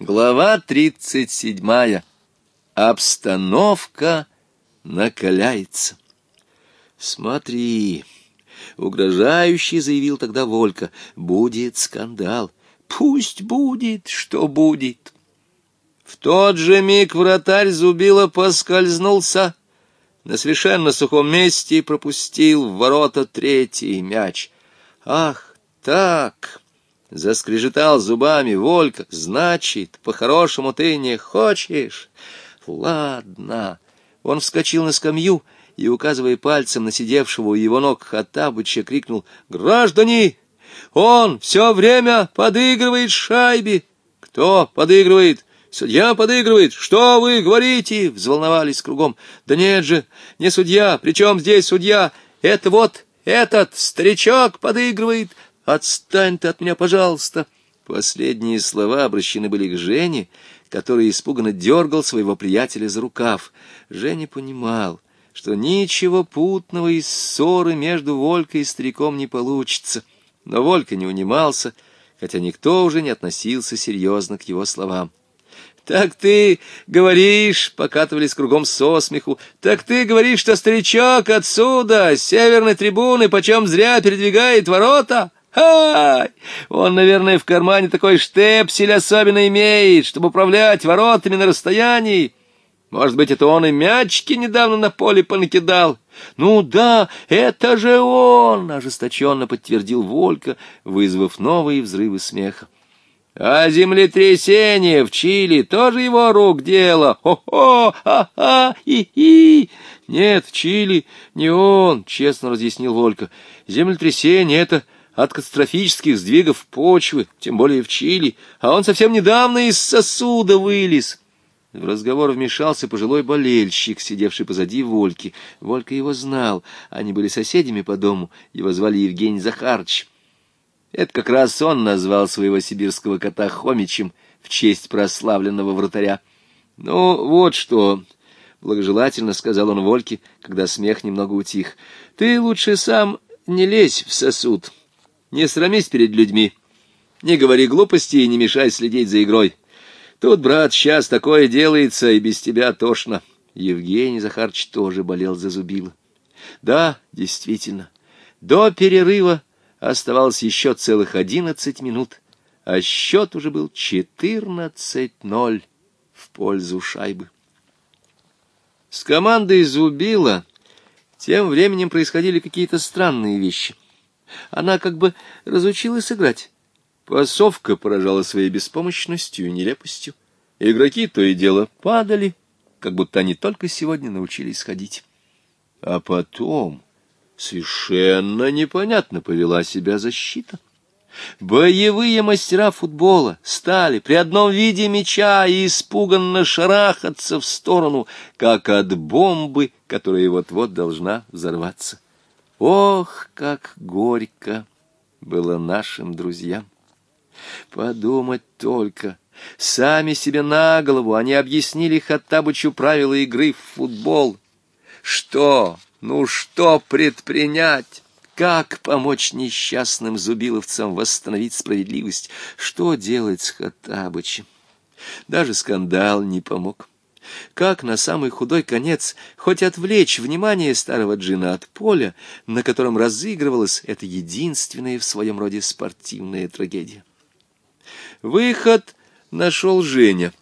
Глава 37. Обстановка накаляется. Смотри, угрожающе заявил тогда Волька, будет скандал. Пусть будет, что будет. В тот же миг вратарь Зубила поскользнулся на совершенно сухом месте и пропустил в ворота третий мяч. Ах, так! Заскрежетал зубами Волька. «Значит, по-хорошему ты не хочешь?» «Ладно». Он вскочил на скамью и, указывая пальцем на сидевшего у его ног Хаттабыча, крикнул «Граждане! Он все время подыгрывает шайбе!» «Кто подыгрывает?» «Судья подыгрывает! Что вы говорите?» — взволновались кругом. «Да нет же, не судья! Причем здесь судья? Это вот этот старичок подыгрывает!» «Отстань ты от меня, пожалуйста!» Последние слова обращены были к Жене, который испуганно дергал своего приятеля за рукав. Женя понимал, что ничего путного из ссоры между Волькой и стариком не получится. Но Волька не унимался, хотя никто уже не относился серьезно к его словам. «Так ты говоришь...» — покатывались кругом со смеху. «Так ты говоришь, что старичок отсюда, с северной трибуны, почем зря передвигает ворота?» Ай! Он, наверное, в кармане такой штепсель особенно имеет, чтобы управлять воротами на расстоянии. Может быть, это он и мячики недавно на поле понакидал? Ну да, это же он!» — ожесточенно подтвердил Волька, вызвав новые взрывы смеха. «А землетрясение в Чили тоже его рук дело! Хо-хо! Ха-ха! И-и!» «Нет, в Чили не он!» — честно разъяснил Волька. «Землетрясение — это...» от катастрофических сдвигов почвы, тем более в Чили, а он совсем недавно из сосуда вылез. В разговор вмешался пожилой болельщик, сидевший позади Вольки. Волька его знал, они были соседями по дому, его звали Евгений Захарч. Это как раз он назвал своего сибирского кота Хомичем в честь прославленного вратаря. «Ну, вот что», — благожелательно сказал он Вольке, когда смех немного утих, — «ты лучше сам не лезь в сосуд». Не срамись перед людьми. Не говори глупости и не мешай следить за игрой. Тут, брат, сейчас такое делается, и без тебя тошно. Евгений Захарч тоже болел за зубило. Да, действительно, до перерыва оставалось еще целых одиннадцать минут, а счет уже был четырнадцать ноль в пользу шайбы. С командой Зубила тем временем происходили какие-то странные вещи. Она как бы разучилась играть. Пасовка поражала своей беспомощностью и нелепостью. Игроки то и дело падали, как будто они только сегодня научились ходить. А потом совершенно непонятно повела себя защита. Боевые мастера футбола стали при одном виде мяча и испуганно шарахаться в сторону, как от бомбы, которая вот-вот должна взорваться. Ох, как горько было нашим друзьям! Подумать только! Сами себе на голову они объяснили Хаттабычу правила игры в футбол. Что? Ну что предпринять? Как помочь несчастным зубиловцам восстановить справедливость? Что делать с Хаттабычем? Даже скандал не помог как на самый худой конец хоть отвлечь внимание старого джина от поля, на котором разыгрывалась эта единственная в своем роде спортивная трагедия. Выход нашел Женя.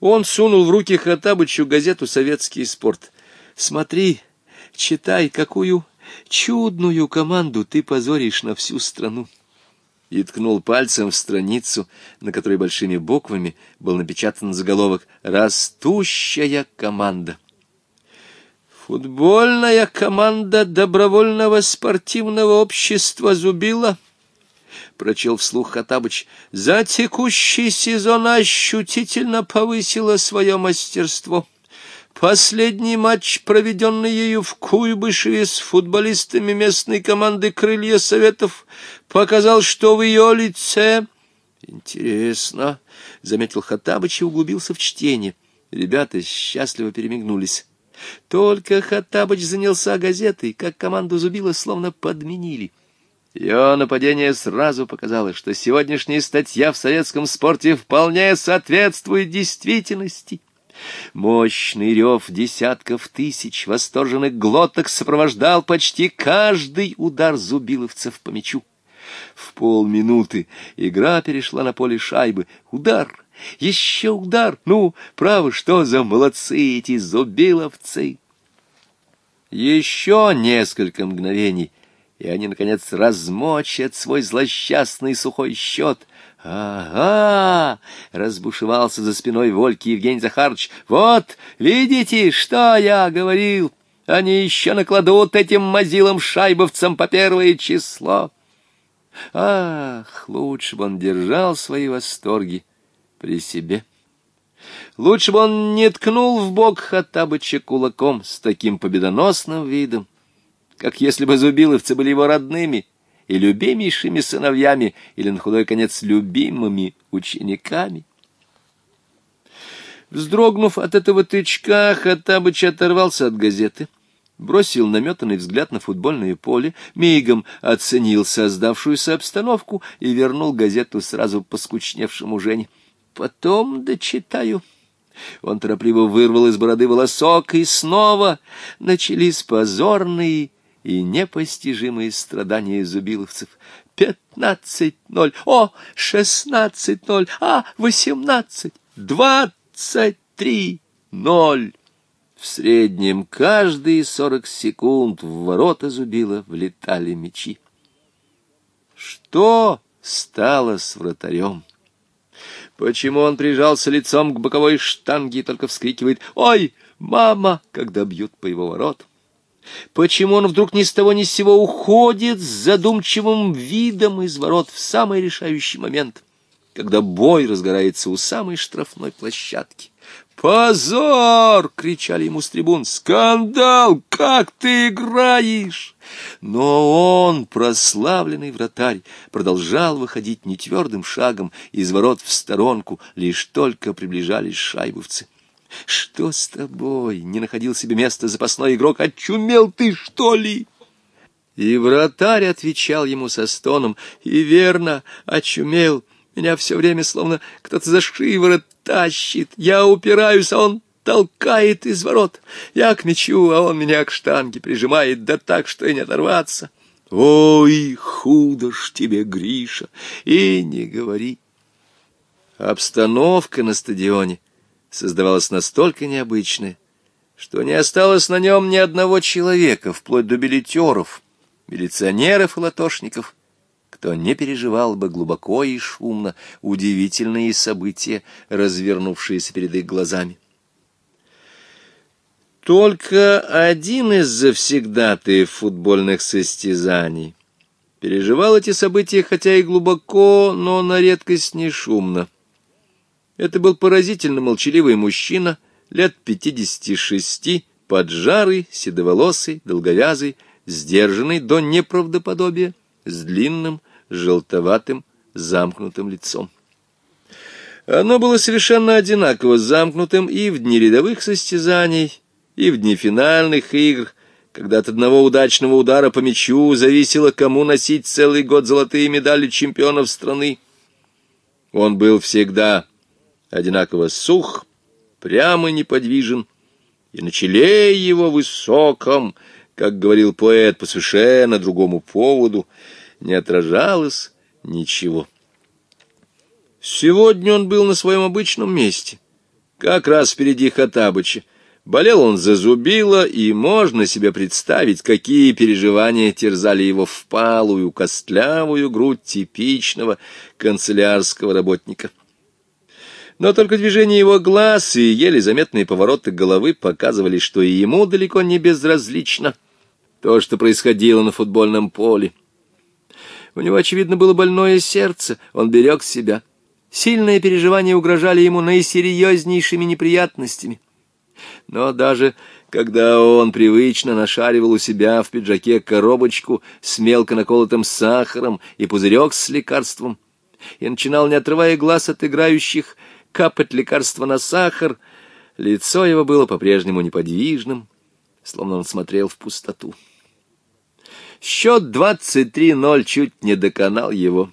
Он сунул в руки Хатабычу газету «Советский спорт». «Смотри, читай, какую чудную команду ты позоришь на всю страну» и ткнул пальцем в страницу, на которой большими буквами был напечатан заголовок «Растущая команда». Футбольная команда добровольного спортивного общества «Зубила» прочел вслух Хатабыч, за текущий сезон ощутительно повысила свое мастерство. Последний матч, проведенный ею в Куйбышеве с футболистами местной команды «Крылья Советов», показал, что в ее лице... «Интересно», — заметил Хаттабыч и углубился в чтение. Ребята счастливо перемигнулись. Только Хаттабыч занялся газетой, как команду Зубила словно подменили. Ее нападение сразу показало, что сегодняшняя статья в советском спорте вполне соответствует действительности. Мощный рев десятков тысяч восторженных глоток сопровождал почти каждый удар зубиловцев по мячу. В полминуты игра перешла на поле шайбы. Удар! Еще удар! Ну, право, что за молодцы эти зубиловцы! Еще несколько мгновений, и они, наконец, размочат свой злосчастный сухой счет. «Ага!» — разбушевался за спиной Вольки Евгений Захарович. «Вот, видите, что я говорил! Они еще накладут этим мазилам-шайбовцам по первое число!» Ах, лучше бы он держал свои восторги при себе. Лучше бы он не ткнул в бок Хаттабыча кулаком с таким победоносным видом, как если бы Зубиловцы были его родными и любимейшими сыновьями, или, на худой конец, любимыми учениками. Вздрогнув от этого тычка, Хаттабыч оторвался от газеты, бросил наметанный взгляд на футбольное поле, мигом оценил создавшуюся обстановку и вернул газету сразу поскучневшему Жене. «Потом дочитаю». Он торопливо вырвал из бороды волосок, и снова начались позорные и непостижимые страдания зубиловцев. Пятнадцать ноль, о, шестнадцать ноль, а, восемнадцать, двадцать три ноль. В среднем каждые сорок секунд в ворота зубила влетали мечи. Что стало с вратарем? Почему он прижался лицом к боковой штанге и только вскрикивает «Ой, мама!», когда бьют по его воротам? Почему он вдруг ни с того ни с сего уходит с задумчивым видом из ворот в самый решающий момент, когда бой разгорается у самой штрафной площадки? «Позор!» — кричали ему с трибун. «Скандал! Как ты играешь!» Но он, прославленный вратарь, продолжал выходить нетвердым шагом из ворот в сторонку, лишь только приближались шайбовцы. «Что с тобой?» — не находил себе места запасной игрок. «Очумел ты, что ли?» И вратарь отвечал ему со стоном. «И верно, очумел. Меня все время словно кто-то за шиворот тащит. Я упираюсь, а он толкает из ворот. Я к мячу, а он меня к штанге прижимает, да так, что и не оторваться. Ой, худо ж тебе, Гриша, и не говори. Обстановка на стадионе создавалось настолько необычное, что не осталось на нем ни одного человека, вплоть до билетеров, милиционеров и латошников, кто не переживал бы глубоко и шумно удивительные события, развернувшиеся перед их глазами. Только один из завсегдатаев футбольных состязаний переживал эти события, хотя и глубоко, но на редкость не шумно. Это был поразительно молчаливый мужчина, лет пятидесяти шести, поджарый, седоволосый, долговязый, сдержанный до неправдоподобия, с длинным, желтоватым, замкнутым лицом. Оно было совершенно одинаково замкнутым и в дни рядовых состязаний, и в дни финальных игр, когда от одного удачного удара по мячу зависело, кому носить целый год золотые медали чемпионов страны. Он был всегда одинаково сух, прямо неподвижен, и на челе его высоком, как говорил поэт по совершенно другому поводу, не отражалось ничего. Сегодня он был на своем обычном месте, как раз впереди Хатабыча. Болел он за зубило, и можно себе представить, какие переживания терзали его впалую, костлявую грудь типичного канцелярского работника. Но только движение его глаз и еле заметные повороты головы показывали, что и ему далеко не безразлично то, что происходило на футбольном поле. У него, очевидно, было больное сердце, он берег себя. Сильные переживания угрожали ему наисерьезнейшими неприятностями. Но даже когда он привычно нашаривал у себя в пиджаке коробочку с мелко наколотым сахаром и пузырек с лекарством, и начинал, не отрывая глаз от играющих, капать лекарство на сахар. Лицо его было по-прежнему неподвижным, словно он смотрел в пустоту. Счет 23-0 чуть не доконал его.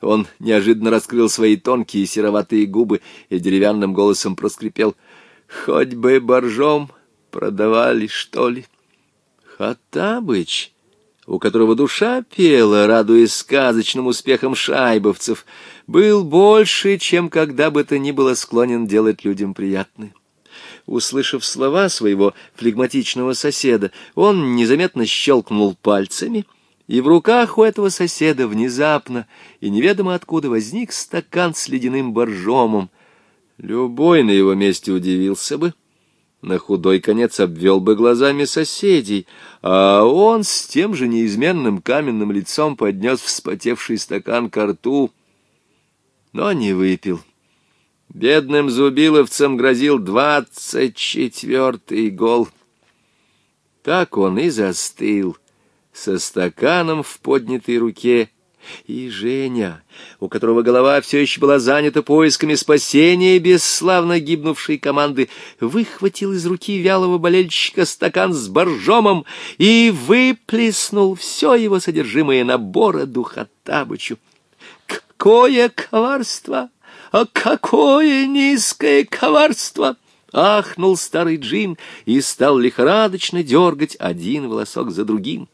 Он неожиданно раскрыл свои тонкие сероватые губы и деревянным голосом проскрипел «Хоть бы боржом продавали, что ли?» Хатабыч, у которого душа пела, радуясь сказочным успехам шайбовцев, — был больше, чем когда бы то ни было склонен делать людям приятны. Услышав слова своего флегматичного соседа, он незаметно щелкнул пальцами, и в руках у этого соседа внезапно и неведомо откуда возник стакан с ледяным боржомом. Любой на его месте удивился бы, на худой конец обвел бы глазами соседей, а он с тем же неизменным каменным лицом поднес вспотевший стакан ко рту — но не выпил. Бедным зубиловцам грозил двадцать четвертый гол. Так он и застыл, со стаканом в поднятой руке. И Женя, у которого голова все еще была занята поисками спасения бесславно гибнувшей команды, выхватил из руки вялого болельщика стакан с боржомом и выплеснул все его содержимое на бороду Хаттабычу какое коварство! А какое низкое коварство!» Ахнул старый Джим и стал лихорадочно дергать один волосок за другим.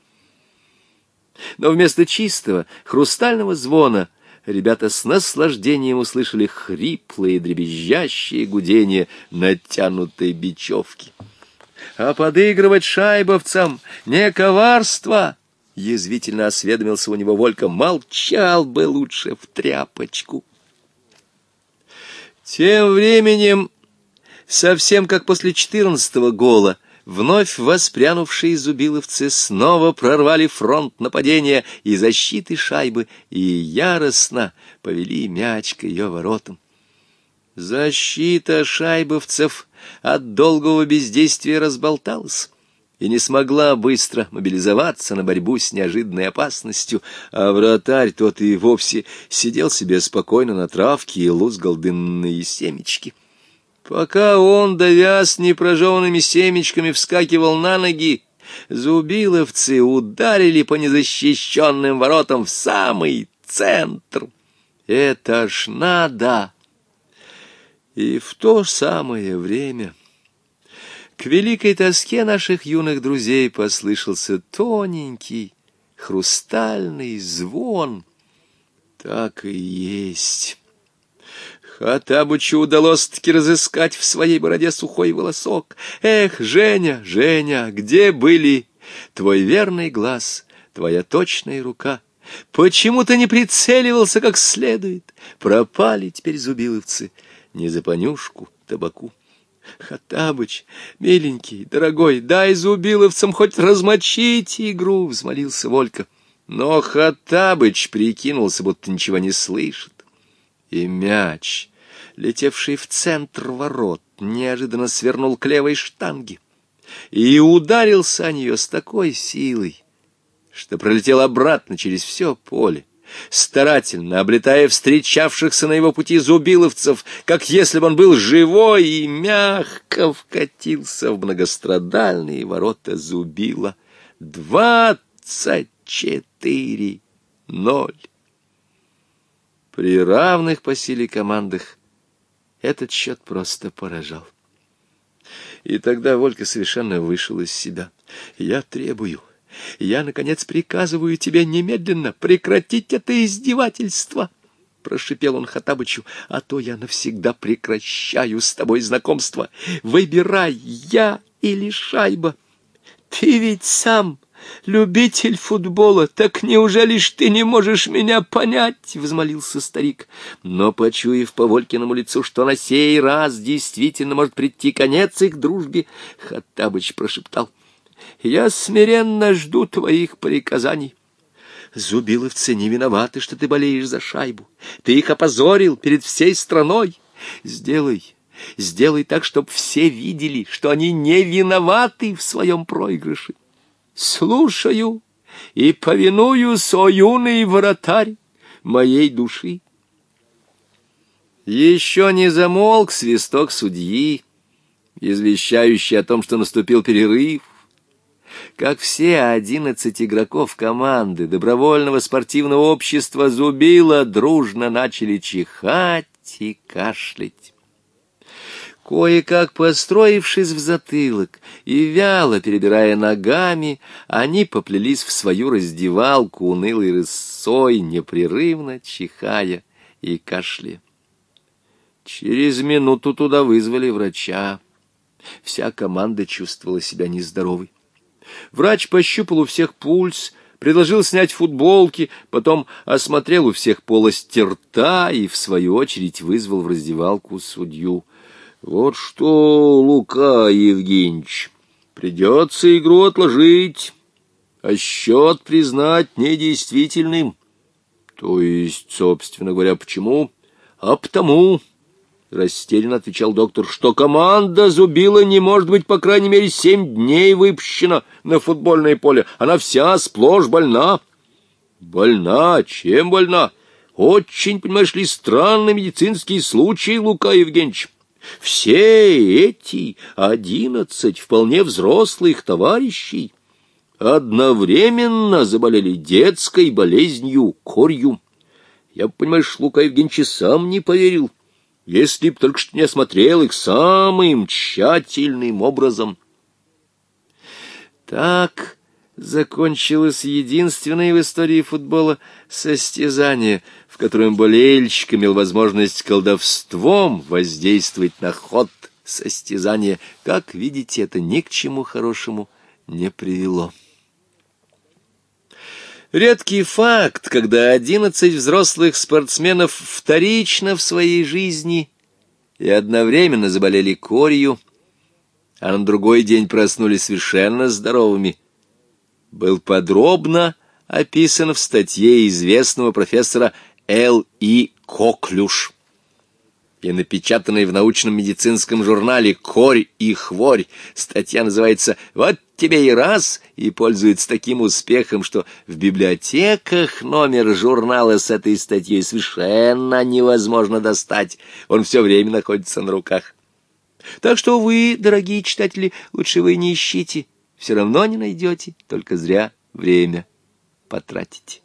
Но вместо чистого хрустального звона ребята с наслаждением услышали хриплые дребезжащие гудения натянутой бечевки. А подыгрывать шайбовцам не коварство, Язвительно осведомился у него Волька. Молчал бы лучше в тряпочку. Тем временем, совсем как после четырнадцатого гола, Вновь воспрянувшие зубиловцы снова прорвали фронт нападения и защиты шайбы и яростно повели мяч к ее воротам. Защита шайбовцев от долгого бездействия разболталась и не смогла быстро мобилизоваться на борьбу с неожиданной опасностью, а вратарь тот и вовсе сидел себе спокойно на травке и лузгал дынные семечки. Пока он, давя с непрожеванными семечками, вскакивал на ноги, зубиловцы ударили по незащищенным воротам в самый центр. Это ж надо! И в то самое время... К великой тоске наших юных друзей послышался тоненький, хрустальный звон. Так и есть. Хатабычу удалось-таки разыскать в своей бороде сухой волосок. Эх, Женя, Женя, где были твой верный глаз, твоя точная рука? Почему ты не прицеливался как следует? Пропали теперь зубиловцы не за понюшку табаку. «Хаттабыч, миленький, дорогой, дай зубиловцам хоть размочить игру!» — взмолился Волька. Но Хаттабыч прикинулся, будто ничего не слышит. И мяч, летевший в центр ворот, неожиданно свернул к левой штанге и ударился о нее с такой силой, что пролетел обратно через все поле старательно облетая встречавшихся на его пути зубиловцев, как если бы он был живой и мягко вкатился в многострадальные ворота зубила. Двадцать четыре ноль. При равных по силе командах этот счет просто поражал. И тогда Волька совершенно вышел из себя. «Я требую, я, наконец, приказываю тебе немедленно прекратить это издевательство!» — прошипел он Хатабычу, — «а то я навсегда прекращаю с тобой знакомство. Выбирай, я или шайба. Ты ведь сам любитель футбола, так неужели ж ты не можешь меня понять?» — взмолился старик. Но, почуяв по Волькиному лицу, что на сей раз действительно может прийти конец их дружбе, Хатабыч прошептал — я смиренно жду твоих приказаний. Зубиловцы не виноваты, что ты болеешь за шайбу. Ты их опозорил перед всей страной. Сделай, сделай так, чтобы все видели, что они не виноваты в своем проигрыше. Слушаю и повинуюсь, о юный вратарь моей души. Еще не замолк свисток судьи, извещающий о том, что наступил перерыв как все одиннадцать игроков команды добровольного спортивного общества «Зубила» дружно начали чихать и кашлять. Кое-как построившись в затылок и вяло перебирая ногами, они поплелись в свою раздевалку унылой рысой, непрерывно чихая и кашля. Через минуту туда вызвали врача. Вся команда чувствовала себя нездоровой. Врач пощупал у всех пульс, предложил снять футболки, потом осмотрел у всех полость рта и, в свою очередь, вызвал в раздевалку судью. — Вот что, Лука Евгеньевич, придется игру отложить, а счет признать недействительным. — То есть, собственно говоря, почему? — А потому... — растерянно отвечал доктор, — что команда Зубила не может быть, по крайней мере, семь дней выпущена на футбольное поле. Она вся сплошь больна. — Больна? Чем больна? Очень, понимаешь ли, странные медицинские случаи, Лука Евгеньевич. Все эти одиннадцать вполне взрослых товарищей одновременно заболели детской болезнью корью. Я, понимаешь, Лука Евгеньевич сам не поверил. — если б только что не осмотрел их самым тщательным образом. Так закончилось единственное в истории футбола состязание, в котором болельщик имел возможность колдовством воздействовать на ход состязания. Как видите, это ни к чему хорошему не привело. Редкий факт, когда одиннадцать взрослых спортсменов вторично в своей жизни и одновременно заболели корью, а на другой день проснулись совершенно здоровыми, был подробно описан в статье известного профессора Л. И. Коклюш и напечатанной в научном медицинском журнале «Корь и хворь». Статья называется «Вот тебе и раз» и пользуется таким успехом, что в библиотеках номер журнала с этой статьей совершенно невозможно достать. Он все время находится на руках. Так что вы, дорогие читатели, лучше вы не ищите. Все равно не найдете, только зря время потратите.